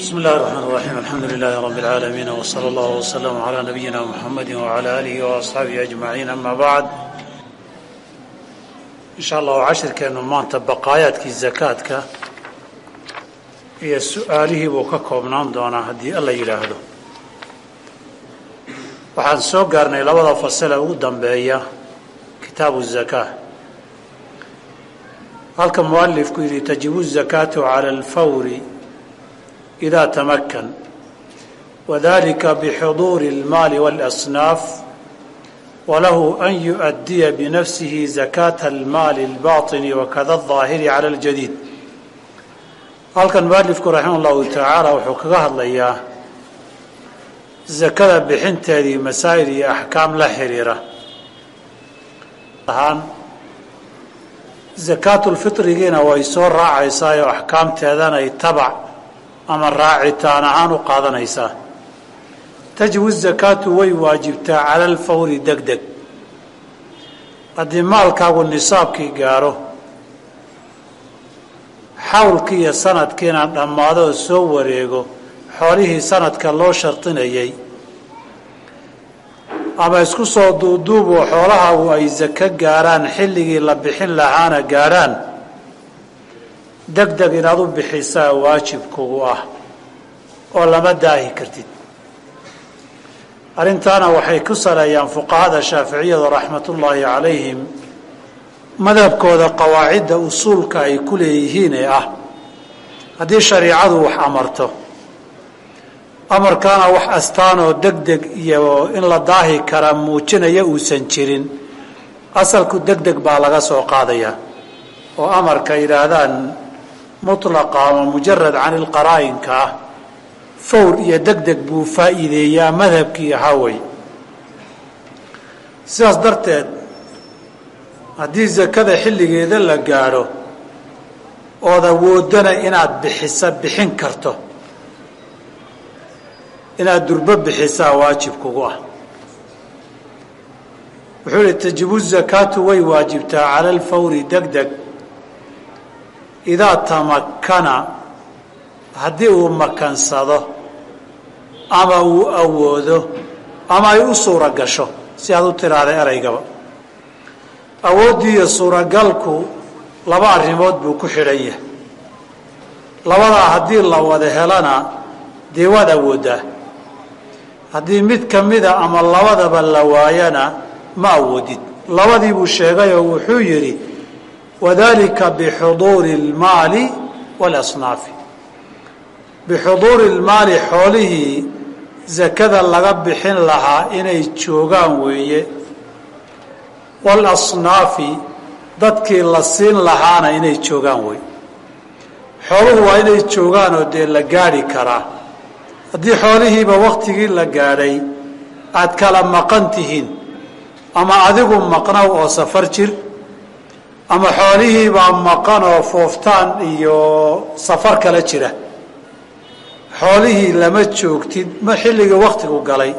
بسم الله الرحمن الرحيم الحمد لله رب العالمين وصلى الله وسلم على نبينا محمد وعلى آله وأصحابه أجمعين أما بعد إن شاء الله cashirkeenu maanta baqaayaadkii zakaadka iyo su-aalihii buu ka koobnaan doonaa haddii alla yidhaahdo waxaan soo gaarnay labada fasale ugu dambeeya kitaabu zakaa halka mualifku yidhi tajibu zakaatu cala alfawri إذا تمكن وذلك بحضور المال والأصناف وله أن يؤدي بنفسه زكاة المال الباطن وكذا الظاهر على الجديد halkan mualifku raxima allahu tacaala wuxuu kaga hadlayaa zakada bixinteedii masaa'il iyo axkaam la xiriira ahaan zakaatulfitrigiina way soo raacaysaayoo axkaamteedana ay tabac ama raacitaan ahaan u qaadanaysaa. Tajibu zakaatu way waajibtaa cala alfawri deg deg haddii maalkaagu nisaabkii gaaro xawlkii iyo sanadkiina dhammaado oo soo wareego xoolihii sanadka loo shardinayay ama isku soo duuduuboo xoolahaagu ay sako gaarhaan xilligii la bixin lahaana gaadhaan deg deg inaad u bixisaa waajib kugu ah oo lama daahi kartid. Arrintaana waxay ku saleeyaan fuqahada shaaficiyada raxmatullaahi calayhim madhabkooda qawaacidda usuulka ay ku leeyihiin ee ah. Haddii shariicadu wax amarto amarkaana wax astaanoo deg deg iyo in la daahi karaa muujinaya uusan jirin asalku deg deg baa laga soo qaadayaa. Oo amarka yidhaahdaan mutlaqa ama mujarad can ilqaraa'inka ah. Fawr iyo deg deg buu faa'iideeyaa madhabkii ahaa wey sidaas darteed haddii sakada xilligeeda la gaadho ood awoodana inaad bixisa bixin karto. Inaad durbo bixisaa waajib kugu ah. Wuxuu ihi tajibu zakaatu way waajibtaa cala alfawri deg deg idaa tamakkana haddii uu makansado ama uu awoodo ama ay u suura gasho si aad u tiraahday eraygaba. Awooddii iyo suuragalku laba arrimood buu ku xidhan yahay. Labadaa haddii la wada helana dee waad awooddaa haddii mid ka mida ama labadaba la waayana ma awoodid. Labadii buu sheegayoo wuxuu yidhi wadalika bixuduuri اlmaali walasnaafi bixuduuri lmaali xoolihii sakada laga bixin lahaa inay joogaan weeye waalasnaafi dadkii la siin lahaana inay joogaan weeye xooluhu waa inay joogaanoo dee la gaadhi karaa haddii xoolihiiba waktigii la gaadhay aad kala maqan tihiin ama adigu maqnow oo safar jir ama xoolihiibaa maqan oo fooftaan iyo safar kala jira. Xoolihii lama joogtid ma xilligii waktigu galay.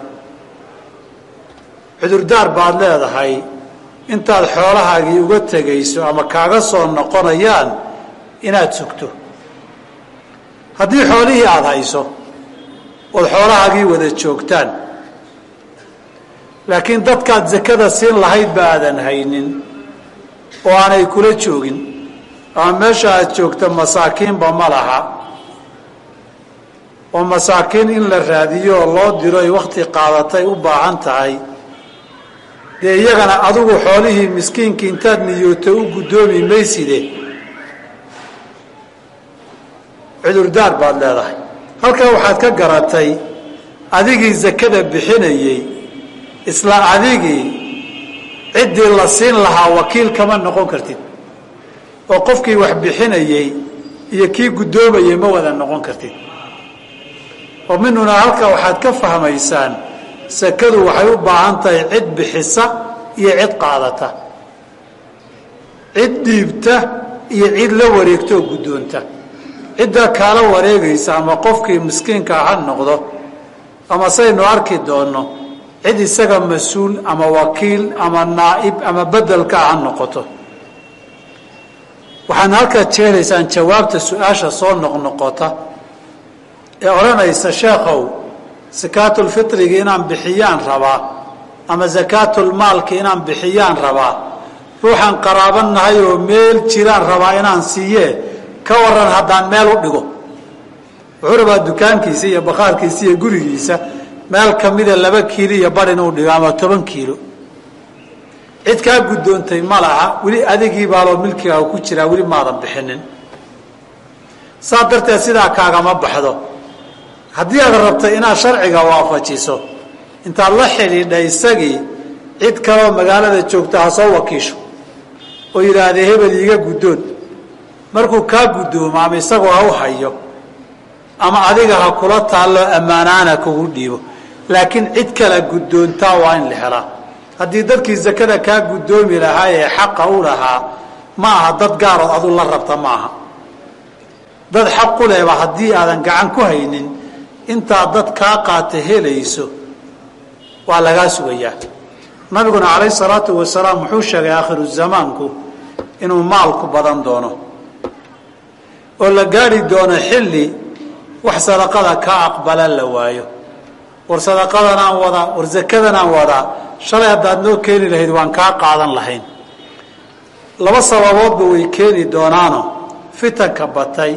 Cudurdaar baad leedahay. Intaad xoolahaagii uga tegayso ama kaaga soo noqonayaan inaad sugto. Haddii xoolihii aada hayso ood xoolahaagii wada joogtaan. Laakiin dadkaad sakada siin lahayd ba aadan haynin oo aanay kula joogin ama meesha aad joogta masaakiinba ma laha. Oo masaakiin in la raadiyo oo loo diro ay wakti qaadatay u baahan tahay. Dee iyagana adigu xoolihii miskiinkii intaad niyooto u guddoomi mayside. Cudurdaar baad leedahay. Halkaa waxaad ka garatay adigii sakada bixinayey isla adigii ciddii la siin lahaa wakiil kama noqon kartid. oo qofkii wax bixinayey iyo kii guddoomayey ma wada noqon kartid. oo minuna halka waxaad ka fahmaysaan sakadu waxay u baahan tahay cid bixisa iyo cid qaadata. cid dhiibta iyo cid la wareegta oo guddoonta. cidda kaala wareegaysa ama qofkii miskiinka ha noqdo ama saynu arki doonno cid isaga mas'uul ama wakiil ama naa'ib ama bedelka ha noqoto. Waxaana halkaad jeelaysaan jawaabta su'aasha soo noqnoqota ee odhanaysa sheekhow sakaatulfitrigi inaan bixiyaan rabaa ama sakaatulmaalki inaan bixiyaan rabaa? Ruuxaan qaraaban nahay oo meel jiraan rabaa inaan siiyee? Ka waran haddaan meel u dhigo. Wuxuu rabaa dukaankiisa iyo bakhaarkiisa iyo gurigiisa meel kamida laba kiilo iyo bar inuu dhigo ama toban kiilo. Cid kaa guddoontay ma laha weli adigii baaloo milkigaaga ku jiraa weli maadan bixinin. Saa darteed sidaa kaagama baxdo. Haddii aad rabta inaad sharciga waafajiso intaad la xidhiidha isagii cid kaleoo magaalada joogta ha soo wakiisho oo yidhaahdee hebel iiga guddoon. Markuu kaa guddoomo ama isagoo ha u hayo ama adiga ha kula taallo ammaanaana kugu dhiibo laakiin cid kala guddoontaa waa in la helaa haddii dadkii zakada kaa guddoomi lahaa ee xaqa u lahaa ma aha dad gaarood adu la rabta ma aha. Dad xaq u lehba haddii aadan gacan ku haynin intaa dad kaa qaata helayso waa lagaa sugayaa. Nabiguna calayhi salaatu wasalaam wuxuu sheegay aakhiru zamaanku inuu maalku badan doono. Oo la gaadhi doono xilli wax sadaqada kaa aqbala la waayo war sadaqadanaan wadaa war zakadanaan wadaa shalay haddaad noo keeni lahayd waan kaa qaadan lahayn. Laba sababoodba way keeni doonaano. Fitanka batay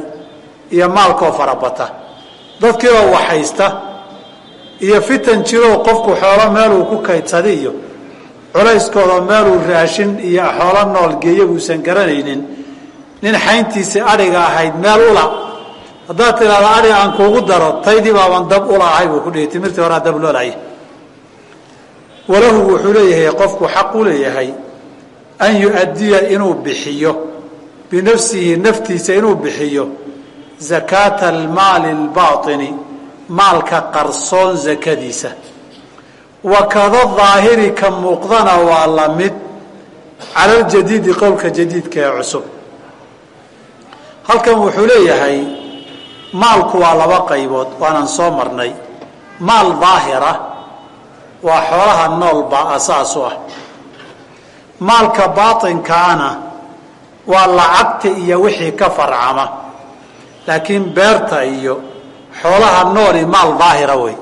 iyo maalkoo farabata dadkiioo waxhaysta iyo fitan jiroo qofku xoolo meeluu ku kaydsada iyo culayskooda meeluu raashin iyo xoolo nool geeya buusan garanaynin. Nin xayntiisii adhiga ahayd meel ula haddaad tidhahdo adhi aan kuugu daro taydii baaban dab ula ahay buu ku dhihi timirtii horaa dab loolaya walahu wuxuu leeyahay qofku xaq u leeyahay an yu-addiya inuu bixiyo binafsihi naftiisa inuu bixiyo zakaata almaali albaatini maalka qarsoon zakadiisa. Wa kada daahiri ka muuqdana waa la mid cala aljadiidi qowlka jadiidka ee cusub. Halkan wuxuu leeyahay maalku waa laba qaybood waanaan soo marnay. Maal daahira waa xoolaha nool baa asaas u ah. Maalka baatinkaana waa lacagta iyo wixii ka farcama. Laakiin beerta iyo xoolaha nooli maal daahira wey.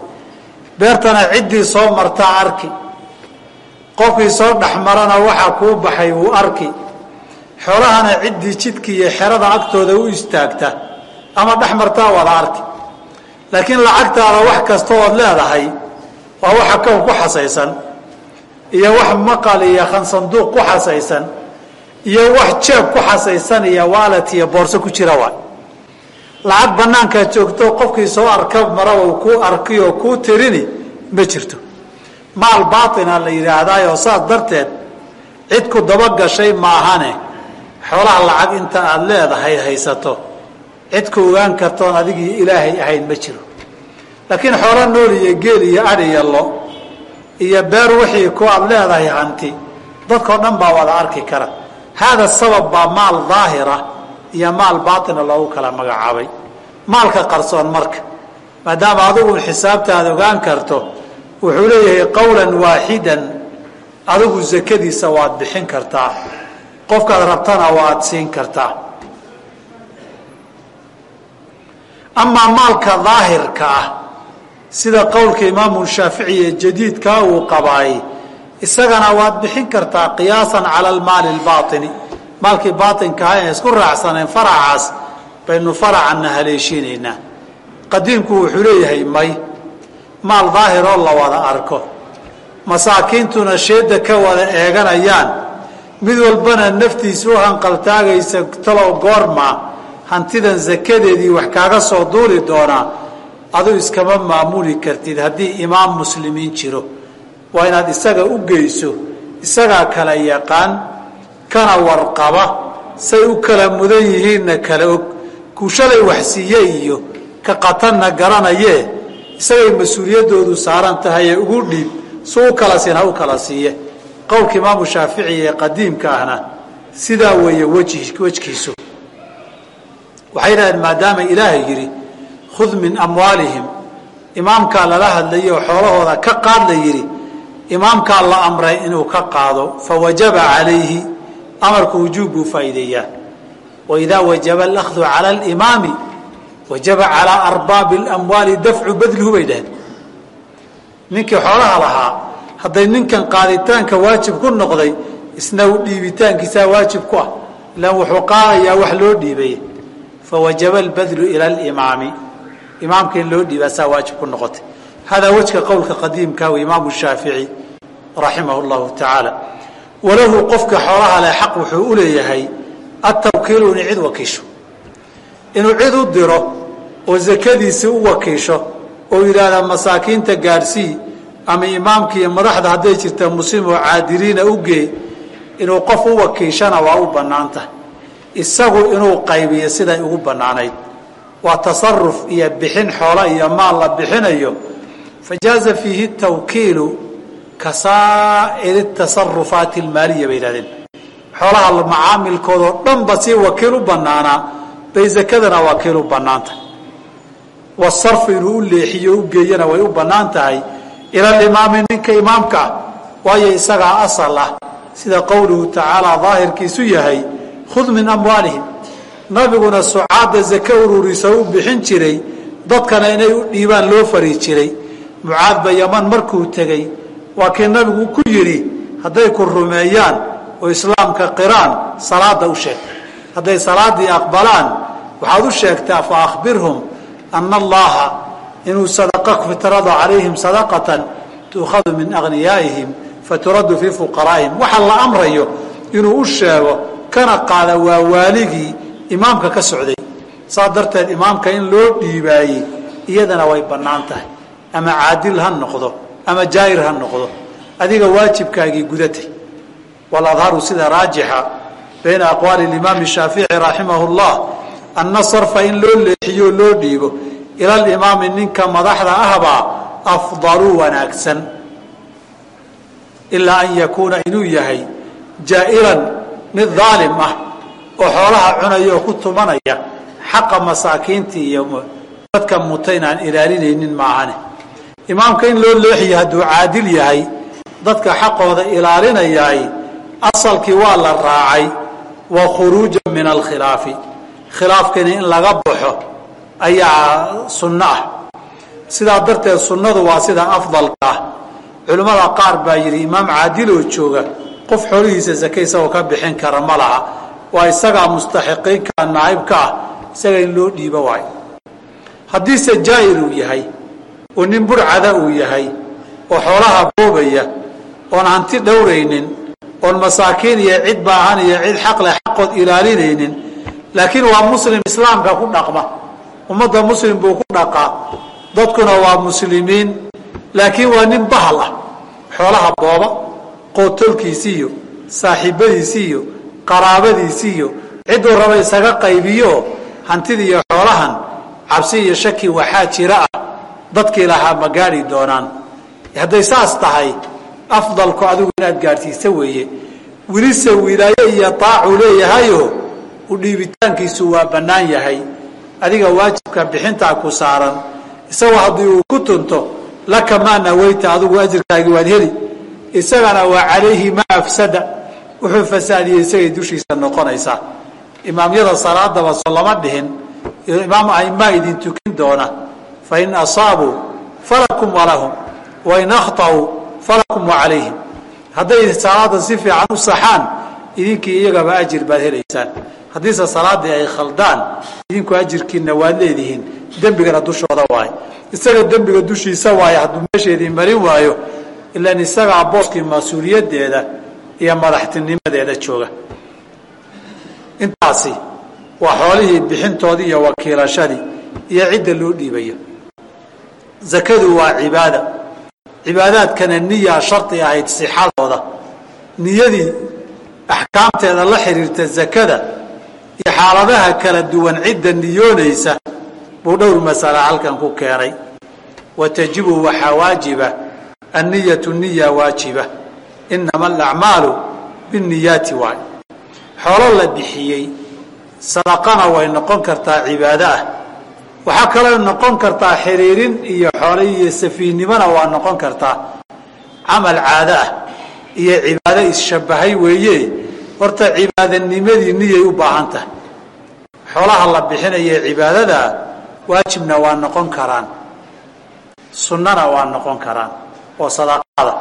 Beertana ciddii soo martaa arki. Qofkii soo dhexmarana waxaa kuu baxay wuu arki. Xoolahana ciddii jidka iyo xerada agtooda u istaagta ama dhex martaa wada arki laakiin lacagtaada wax kasta ood leedahay waa waxa kown ku xasaysan iyo wax maqal iyo khansanduuq ku xasaysan iyo wax jeeb ku xasaysan iyo waalet iyo boorso ku jira waay lacag banaankaa joogto qofkii soo arka maraba kuu arki oo kuu tirini ma jirto. Maal baatina la yidhaahdaayoo saas darteed cid ku dabagashay maahane xoolaha lacag inta aada leedahay haysato cid ku ogaan kartoon adigii ilaahay ahayn ma jiro. Laakiin xoolo nool iyo geel iyo adhi iyo lo iyo beer wixii ku aada leedahay hanti dadkao dhan baa wada arki kara. Haada sabab baa maal daahira iyo maal baatina loogu kala magacaabay. Maalka qarsoon marka maadaama adigu xisaabtaada ogaan karto wuxuu leeyahay qowlan waaxidan adigu zakadiisa waad bixin kartaa. Qofkaad rabtana waad siin kartaa amaa maalka daahirka ah sida qowlka imaamu shaafici ee jadiidkaa uu qabaay isagana waad bixin kartaa qiyaasan cala almaali lbaaini maalkii baainkaha ee isku raacsaneen faracaas baynu faracanna haleeshiinaynaa qadiimku wuxuu leeyahay may maal daahiroo la wada arko. Masaakiintuna sheedda ka wada eeganayaan. Mid walbana naftiisa u hanqaltaagaysa talow goormaa hantidan sakadeedii wax kaaga soo duuli doonaa aduu iskama maamuli kartid haddii imaam muslimiin jiro. Waa inaad isaga u geyso isagaa kala yaqaan kana warqaba say u kala mudan yihiinna kala og. Kuu shalay waxsiiye iyo ka qatanna garanayee isagay mas'uuliyaddoodu saaran tahay ee ugu dhiib su u kala siin ha u kala siiye. Qowlka imaamu shaafici ee qadiimka ahna sidaa weeye wejkiisu waxay yidhahdeen maadaama ilaahay yidhi khud min amwaalihim. Imaamkaa lala hadlayay oo xoolahooda ka qaad la yidhi imaamkaa la amray inuu ka qaado fawajaba calayhi amarku wujuub buu faa'iideeyaa. Waidaa wajaba alahdu cala alimaami wajaba calaa arbaabi اlamwaali dafcu badlihu bay dhaheen ninkii xoolaha lahaa hadday ninkan qaaditaanka waajib ku noqday isna dhiibitaankiisaa waajib ku ah ilaan wuxuu qaadayaa wax loo dhiibay fawajaba albadlu ila alimaami imaamka in loo dhiibaa saa waajib ku noqotay hada wejka qowlka qadiimka w imaamu shaafici raximah llahu tacaala walahu qofka xoolaha leh xaq wuxuu u leeyahay atawkiilu inuu cid wakiisho inuu cid u diro oo zakadiisii u wakiisho oo yidhaahda masaakiinta gaarsii ama imaamka madaxda hadday jirta muslim oo caadiliina u gee inuu qof u wakiishana waa u bannaan tahay isagu inuu qaybiyo siday ugu bannaanayd. Waa tasaruf iyo bixin xoola iyo maal la bixinayo. Fajaaza fiihi tawkiilu ka saa'iri tasarufaati almaaliya bay yidhahdeen. Xoolaha macaamilkoodao dhanba si wakiil u bannaanaa bay zakadana wakiil u bannaan tahay wasarfu inuu u leexiyo u geeyana way u bannaan tahay. Ila alimaami ninka imaamka waayo isagaa asal ah. Sida qowluhu tacaala daahirkiisu yahay khud min amwaalihim. Nabiguna sucaadda zake ururisa u bixin jiray dadkana inay u dhiibaan loo fari jiray. Mucaadba yaman markuu tegey waa kii nabigu ku yidhi hadday ku rumeeyaan oo islaamka qiraan salaada u sheeg. Hadday salaaddii aqbalaan waxaad u sheegtaa fa akhbirhum ana allaha inuu sadaqa fitrada calayhim sadaqatan tuukhadu min agniyaaihim faturaddu fii fuqaraa'ihim. Waxa la amrayo inuu u sheego kana qaada waa waaligii imaamka ka socday. Saas darteed imaamka in loo dhiibaayey iyadana way bannaan tahay. Ama caadil ha noqdo ama jaa'ir ha noqdo adiga waajibkaagii gudatay. Waladharu sida raajixa bayna aqwaali imaami shaafici raximahu llah anna sarfa in loo leexiyo loo dhiibo ila alimaami ninka madaxda ahbaa afdalu wanaagsan. Ilaa an yakuuna inuu yahay jaa'iran mid daalim ah oo xoolaha cunaya oo ku tumanaya xaqa masaakiinta iyo dadka mutayn aan ilaalinaynin maahane imaamka in loo leexiyo hadduu caadil yahay dadka xaqooda ilaalinayaay asalkii waa la raacay wa khuruujan min alkhilaafi. Khilaafkiina in laga baxo ayaa sunno ah. Sidaa darteed sunnadu waa sida afdalka ah. Culimmada qaar baa yidhi imaam caadiloo jooga qof xoolihiisa zake isagoo ka bixin kara ma laha. Waa isagaa mustaxiqiinka naaibka ah isaga in loo dhiibo waayo. Haddiise jaa'ir uu yahay oo nin burcada uu yahay oo xoolaha boobaya oon hanti dhowraynin oon masaakiin iyo cid baahan iyo cid xaqle xaqood ilaalinaynin laakiin waa muslim islaamka ku dhaqma. Ummadda muslim buu ku dhaqaa dadkuna waa muslimiin laakiin waa nin bahal ah. Xoolaha booba qootolkiisii iyo saaxiibadiisii iyo qaraabadiisii iyo cidduu raba isaga qaybiyo hantida iyo xoolahan cabsi iyo shaki waxaa jira ah. Dadkii lahaa ma gaadhi doonaan. Hadday saas tahay afdalku adigu inaad gaadhsiisa weeye. Welise wilaayo iyo taacuu leeyahayo u dhiibitaankiisu waa bannaan yahay. Adiga waajibka bixintaa ku saaran. Isagoo haddii uu ku tunto laka maa naweyta adigu ajirkaagi waad heli isagana waa calayhi maa afsada. Wuxuu fasaadiyey isagay dushiisa noqonaysaa imaamyada salaadaba so lama dhihin. Imaam aimaa idin tukin doona. Fain asaabuu falakum walahum wain akhطأuu falakum wacalayhim hadday salaada si fiican u saxaan idinkii iyagaba ajir baad helaysaan. Haddiise salaadii ay khaldaan idinku ajirkiina waad leedihiin. Dembigana dushooda waaye. Isaga dembiga dushiisa waaye hadduu meesheedii marin waayo ilan isagaa booskii mas'uuliyaddeeda iyo madaxtinimadeeda jooga. Intaasi waa xoolihii bixintoodii iyo wakiilashadii iyo cidda loo dhiibayo. Zakadu waa cibaada. Cibaadaadkana niyaa shardi ahayd sixadooda. Niyadii axkaamteeda la xiriirta zakada iyo xaaladaha kala duwan cidda niyoonaysa buu dhowr masala halkan ku keenay. Wa tajibu waxaa waajiba anniyatu niya waajiba inama alacmaalu binniyaati waay xoolo la bixiyey sadaqana way noqon kartaa cibaado ah waxaa kaloo noqon kartaa xiriirin iyo xoole iyo safiihnimona waa noqon kartaa camal caado ah iyo cibaado isshabbahay weeye horta cibaadanimadii niyay u baahan tahay xoolaha la bixinaye cibaadadaa waajibna waa noqon karaan sunnana waa noqon karaan oo sadaqada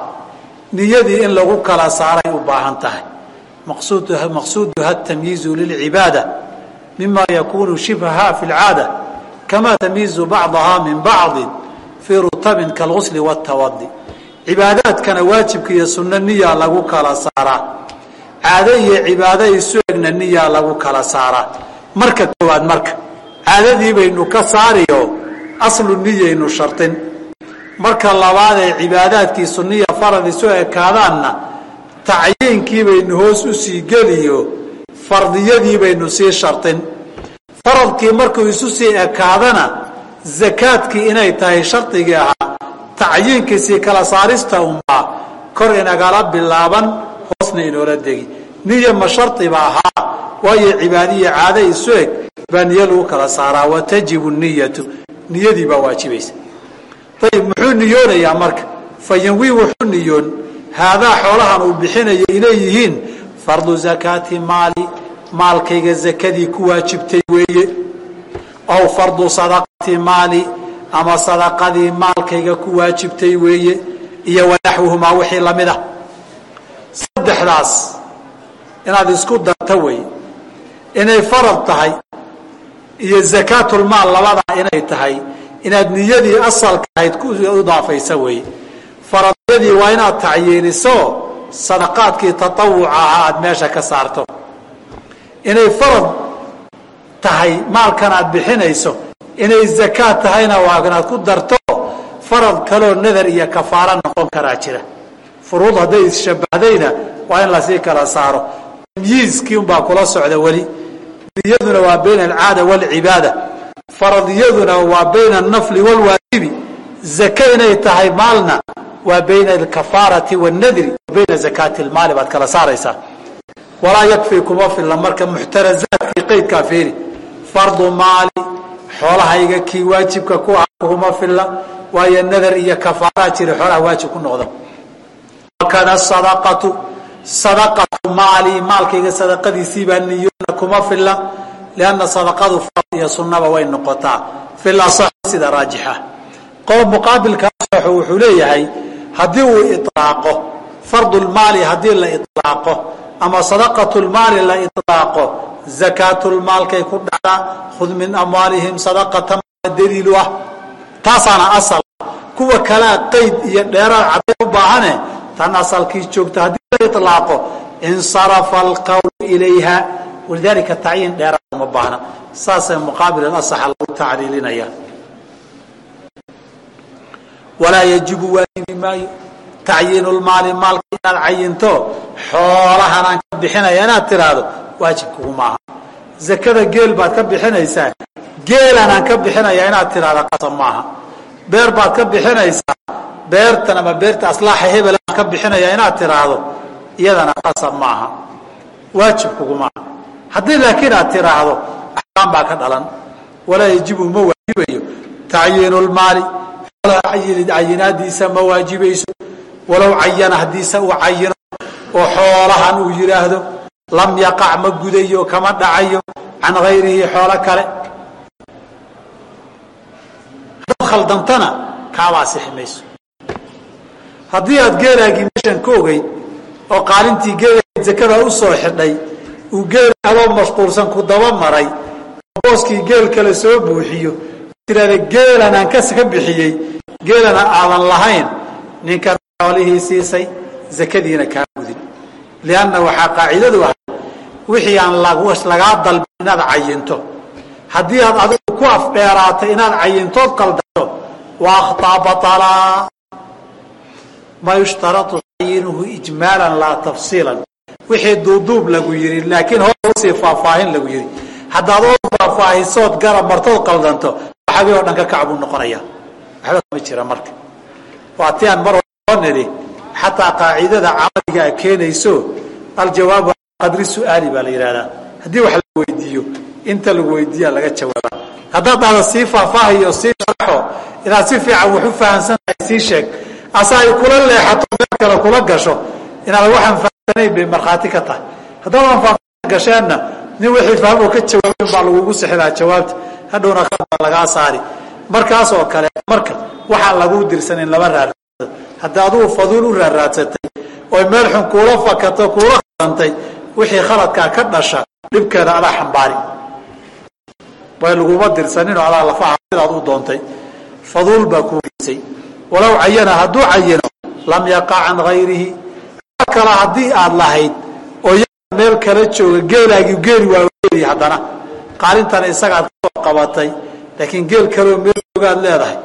niyadii in lagu kala saaray u baahan tahay. Maqsuuduha tamyiizu lilcibaada mima yakunu shibhaha fi lcaada kama tamyiizu bacdaha min bacdi fii rutabin kalgusli wاtawadi cibaadaadkana waajibka iyo sunno niyaa lagu kala saaraa. Caado iyo cibaado isu egna niyaa lagu kala saaraa. Marka koowaad marka caadadii baynu ka saariyo aslu niyaynu shartin marka labaad ee cibaadaadkii sunniya farad isu ekaadaanna tacyiinkii baynu hoos u sii geliyo fardiyadii baynu sii shartin. Faradkii markuu isu sii ekaadana zakaadkii inay tahay shardigii ahaa tacyiinkiisii kala saarista unbaa kor inagala bilaaban hoosna inoola degi. Niya ma shardiba ahaa waayo cibaadiya caado isu eg baa niyo lagu kala saaraa. Wa tajibu niyatu niyadii baa waajibaysa ayib muxuu niyoonayaa marka. Fa yanwi wuxuu niyoon haadaa xoolahan uu bixinaya inay yihiin fardu zakaati maali maalkayga zakadii ku waajibtay weeye. Aw fardu sadaqati maali ama sadaqadii maalkayga ku waajibtay weeye iyo wanaxwuhumaa wixii la mid ah. Saddexdaas inaad isku darta weeye inay farad tahay iyo zakaatulmaal labadaa inay tahay inaad niyadii asalka ahayd ku idaafaysa weeye faradyadii waa inaad tacyiiniso sadaqaadkii tatawuca ahaa aada meesha ka saarto. Inay farad tahay maalkan aad bixinayso inay zakaad tahayna waa inaad ku darto farad kaloo nadar iyo kafaaro noqon karaa jira. Furuud hadday isshabahdayna waa in la sii kala saaro. Tamyiiskii unbaa kula socda weli. Niyaduna waa bayna alcaada waalcibaada faradiyaduna waa bayna alnafli waalwaajibi zake inay tahay maalna waa bayna alkafaarati waannadri bayna zakaati lmaali baad kala saaraysaa. Walaa yakfii kuma filla marka muxtarazaadkii qaydkaa fiiri. Fardu maali xoolahayga kii waajibka ku ah kuma filla waayo nadar iyo kafaaraa jira xoolaha waajib ku noqda. Wakada sadaqatu sadaqatu maali maalkayga sadaqadiisii baa niyoona kuma filla lianna sadaqadu fard iyo sunnaba way noqotaa fil asax sida raajixa qodob muqaabilka wuxuu leeyahay haddii uu ilaaqo fardulmaali haddii la ilaaqo ama sadaqatulmaali la ilaaqo zakaatulmaalkay ku dhacdaa khud min amwaalihim sadaqatan daliilu ah taasaana asal kuwa kalea qayd iyo dheeraad cadday u baahane tan asalkii joogta haddii la ilaaqo insarafa alqowlu ilayha walidaalika tacyiin dheeraad uma baahna. Saasay muqaabil alasaxa lagu tacliilinaya. Walaa yajibu waajibi maayo tacyiinulmaali maalka inaad cayinto xoolahan aan ka bixinaya inaad tiraahdo waajibkugu maaha. Zakada geel baad ka bixinaysaa geelan aan ka bixinaya inaad tiraahdo qasab maaha. Beer baad ka bixinaysaa beertan ama beerta aslaaxa hebel aan ka bixinaya inaad tiraahdo iyadana qasab maaha. Waajibkugu maaha haddii laakiin aad tiraahdo axkaam baa ka dhalan. Walaa yajibu ma waajibayo. Tacyiinulmaali cayinaadiisa ma waajibayso walow cayana haddiise uu cayino oo xoolahan uu yidhaahdo lam yaqac ma gudayo kama dhacayo can hayrihi xoolo kale. Haddaad khaldantana kaabaa sixi mayso. Haddii aad geelaagii meeshan ka ogeyd oo qaalintii geelaagii zakada u soo xidhay uu geel adoo mashquulsan ku daba maray. Oo booskii geel kale soo buuxiyo. Tirahda geelan aan kas ka bixiyey. Geelana aadan lahayn. Ninkan xoolihii siisay zakadiina kaa gudin. Lianna waxaa qaacidadu ahay wixii aan lagaa dalbin inaad cayinto. Haddii aad adigu ku afdheeraatay inaad cayintood qaldato wa akhطaa baطalaa maa yushtarau tayinuhu ijmaalan laa tafsiilan wixii duuduub lagu yidhi laakiin hoos u sii faahfaahin lagu yidhi. Haddaad oo faahfaahisood garab martood qaldanto waxagii oo dhan ka kac buu noqonaya. Waxba kama jira marka. Waa ti aan mar oo nidhi xataa qaacidada camaligaa keenayso aljawaabu qadri su'aali baa la yidhahdaa haddii wax la weydiiyo inta lagu weydiiyaa laga jawaaba haddaad dhahda sii faahfaahayo sii sharaxo inaad si fiican wax u fahamsantahay sii sheeg ase ay kula leexato meel kale kula gasho inaad waxaan fahamsanayn bay markhaati ka tahay. Haddaadan faahfaahin gasheenna nin wixii fahmoo ka jawaabin baa lagugu sixidaa jawaabta. Hadhowna baa lagaa saari. Markaasoo kale marka waxaan laguu dirsanin lama raaraadsado hadda adugu faduul u raaraadsatay oy meel xun kuula fakato kuula qalantay wixii khaladkaa ka dhasha dhibkeeda adaa xambaari. Way laguma dirsaninoo adaa lafaha sidaad u doontay. Faduul baa kuu geysay walow cayana hadduu cayino lam yaqa can hayrihi kale haddii aad lahayd oo meel kala jooga geelaagii geeli waa geeli haddana. Qaalintana isagaad ka soo qabatay laakiin geel kaleoo meel joogaad leedahay